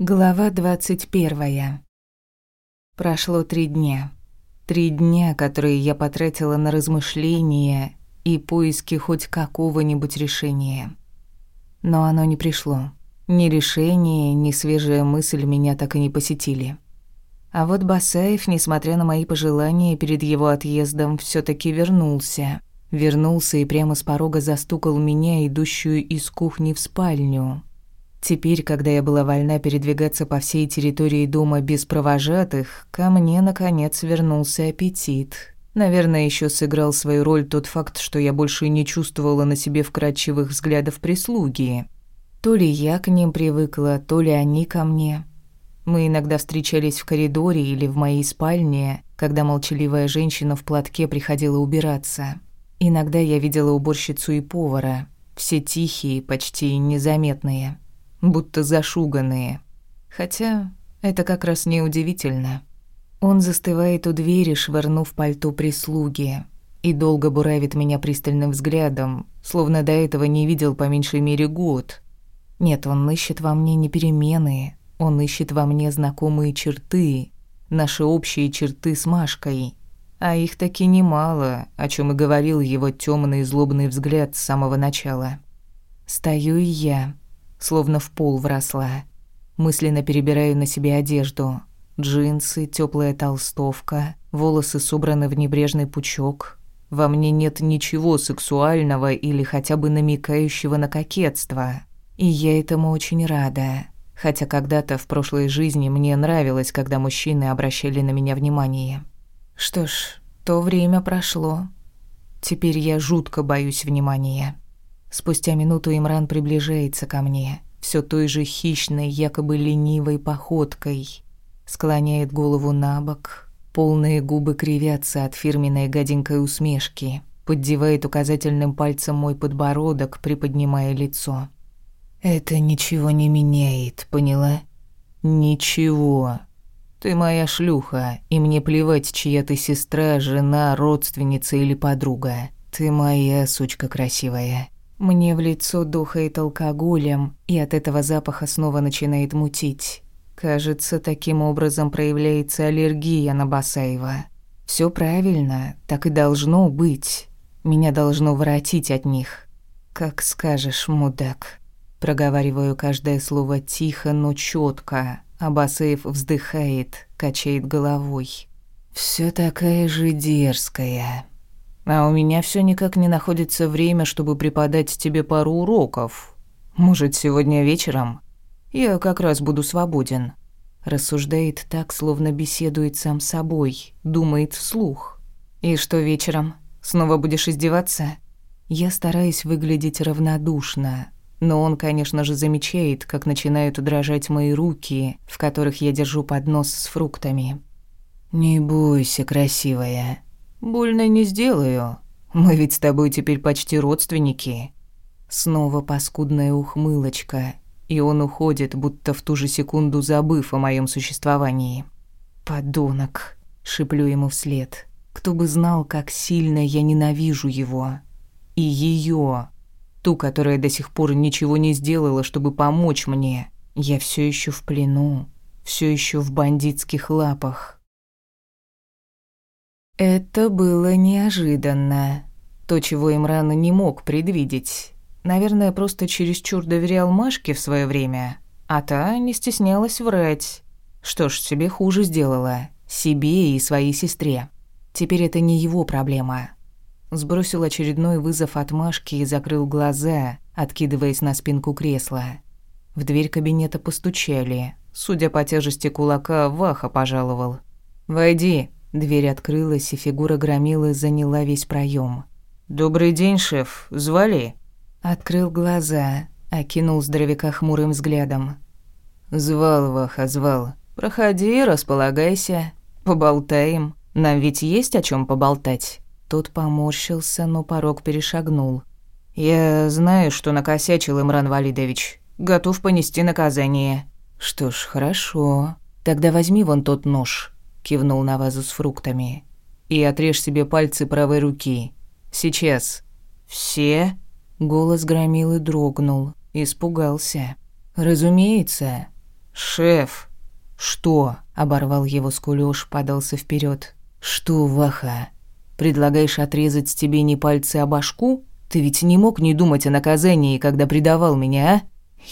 Глава двадцать первая. Прошло три дня. Три дня, которые я потратила на размышления и поиски хоть какого-нибудь решения. Но оно не пришло. Ни решение, ни свежая мысль меня так и не посетили. А вот Басаев, несмотря на мои пожелания перед его отъездом, все таки вернулся. Вернулся и прямо с порога застукал меня, идущую из кухни в спальню. Теперь, когда я была вольна передвигаться по всей территории дома без провожатых, ко мне, наконец, вернулся аппетит. Наверное, еще сыграл свою роль тот факт, что я больше не чувствовала на себе вкрадчивых взглядов прислуги. То ли я к ним привыкла, то ли они ко мне. Мы иногда встречались в коридоре или в моей спальне, когда молчаливая женщина в платке приходила убираться. Иногда я видела уборщицу и повара, все тихие, почти незаметные будто зашуганные. Хотя это как раз неудивительно. Он застывает у двери, швырнув пальто прислуги, и долго буравит меня пристальным взглядом, словно до этого не видел по меньшей мере год. Нет, он ищет во мне не перемены, он ищет во мне знакомые черты, наши общие черты с Машкой. А их таки немало, о чем и говорил его темный злобный взгляд с самого начала. Стою и я, словно в пол вросла. Мысленно перебираю на себе одежду. Джинсы, теплая толстовка, волосы собраны в небрежный пучок. Во мне нет ничего сексуального или хотя бы намекающего на кокетство. И я этому очень рада. Хотя когда-то в прошлой жизни мне нравилось, когда мужчины обращали на меня внимание. Что ж, то время прошло. Теперь я жутко боюсь внимания. Спустя минуту Имран приближается ко мне, все той же хищной, якобы ленивой походкой. Склоняет голову на бок, полные губы кривятся от фирменной гаденькой усмешки, поддевает указательным пальцем мой подбородок, приподнимая лицо. «Это ничего не меняет, поняла?» «Ничего. Ты моя шлюха, и мне плевать, чья ты сестра, жена, родственница или подруга. Ты моя сучка красивая». Мне в лицо духает алкоголем, и от этого запаха снова начинает мутить. Кажется, таким образом проявляется аллергия на Басаева. Все правильно, так и должно быть. Меня должно воротить от них. Как скажешь, мудак. Проговариваю каждое слово тихо, но четко. А Басаев вздыхает, качает головой. Все такая же дерзкая. А у меня все никак не находится время, чтобы преподать тебе пару уроков. Может, сегодня вечером? Я как раз буду свободен. Рассуждает так, словно беседует сам собой, думает вслух. И что вечером? Снова будешь издеваться? Я стараюсь выглядеть равнодушно, но он, конечно же, замечает, как начинают дрожать мои руки, в которых я держу поднос с фруктами. «Не бойся, красивая», Больно не сделаю. Мы ведь с тобой теперь почти родственники. Снова паскудная ухмылочка, и он уходит, будто в ту же секунду забыв о моем существовании. Подонок, шиплю ему вслед. Кто бы знал, как сильно я ненавижу его. И ее, ту, которая до сих пор ничего не сделала, чтобы помочь мне. Я все еще в плену, все еще в бандитских лапах. Это было неожиданно. То, чего Имран не мог предвидеть. Наверное, просто чересчур доверял Машке в свое время, а та не стеснялась врать. Что ж, себе хуже сделала. Себе и своей сестре. Теперь это не его проблема. Сбросил очередной вызов от Машки и закрыл глаза, откидываясь на спинку кресла. В дверь кабинета постучали. Судя по тяжести кулака, Ваха пожаловал. «Войди», Дверь открылась, и фигура громилы заняла весь проем. «Добрый день, шеф. Звали?» Открыл глаза, окинул здоровяка хмурым взглядом. «Звал, Ваха, звал. Проходи, располагайся. Поболтаем. Нам ведь есть о чем поболтать». Тот поморщился, но порог перешагнул. «Я знаю, что накосячил Имран Валидович. Готов понести наказание». «Что ж, хорошо. Тогда возьми вон тот нож кивнул на вазу с фруктами. И отрежь себе пальцы правой руки. Сейчас. Все? Голос громил и дрогнул, испугался. Разумеется. «Шеф!» «Что?» — оборвал его скулёж, подался вперед. «Что, Ваха? Предлагаешь отрезать тебе не пальцы, а башку? Ты ведь не мог не думать о наказании, когда предавал меня, а?»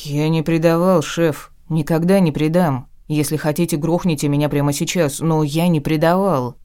«Я не предавал, шеф. Никогда не предам. Если хотите, грохните меня прямо сейчас, но я не предавал».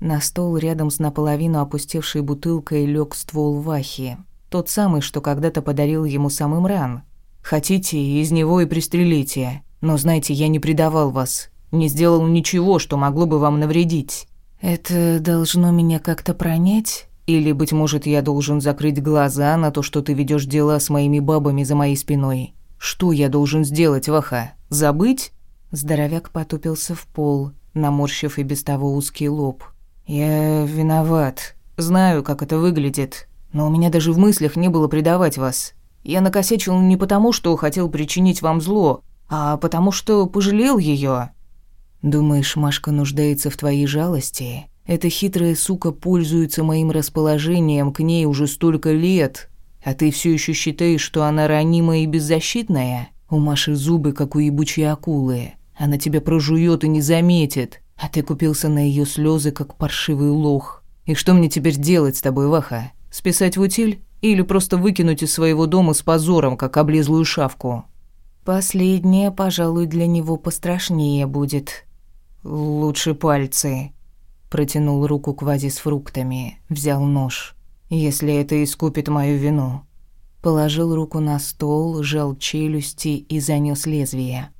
На стол рядом с наполовину опустевшей бутылкой лег ствол Вахи. Тот самый, что когда-то подарил ему самым ран. «Хотите, из него и пристрелите. Но знайте, я не предавал вас. Не сделал ничего, что могло бы вам навредить. Это должно меня как-то пронять? Или, быть может, я должен закрыть глаза на то, что ты ведешь дела с моими бабами за моей спиной? Что я должен сделать, Ваха? Забыть?» Здоровяк потупился в пол, наморщив и без того узкий лоб. «Я виноват. Знаю, как это выглядит. Но у меня даже в мыслях не было предавать вас. Я накосячил не потому, что хотел причинить вам зло, а потому что пожалел ее. Думаешь, Машка нуждается в твоей жалости? Эта хитрая сука пользуется моим расположением к ней уже столько лет, а ты все еще считаешь, что она ранимая и беззащитная? У Маши зубы, как у ебучей акулы. Она тебя прожует и не заметит, а ты купился на ее слезы, как паршивый лох. И что мне теперь делать с тобой, Ваха? Списать в утиль? Или просто выкинуть из своего дома с позором, как облезлую шавку? Последнее, пожалуй, для него пострашнее будет. Лучше пальцы. Протянул руку к вазе с фруктами, взял нож. Если это искупит мою вину. Положил руку на стол, сжал челюсти и занёс лезвие.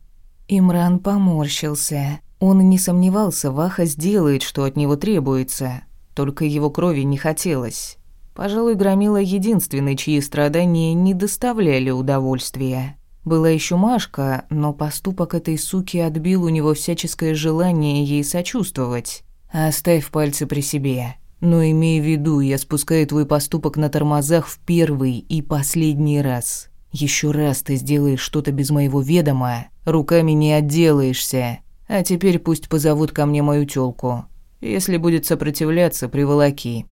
Имран поморщился. Он не сомневался, Ваха сделает, что от него требуется. Только его крови не хотелось. Пожалуй, Громила единственный, чьи страдания не доставляли удовольствия. Была еще Машка, но поступок этой суки отбил у него всяческое желание ей сочувствовать. «Оставь пальцы при себе. Но имей в виду, я спускаю твой поступок на тормозах в первый и последний раз. Еще раз ты сделаешь что-то без моего ведома, руками не отделаешься. А теперь пусть позовут ко мне мою тёлку. Если будет сопротивляться, приволоки.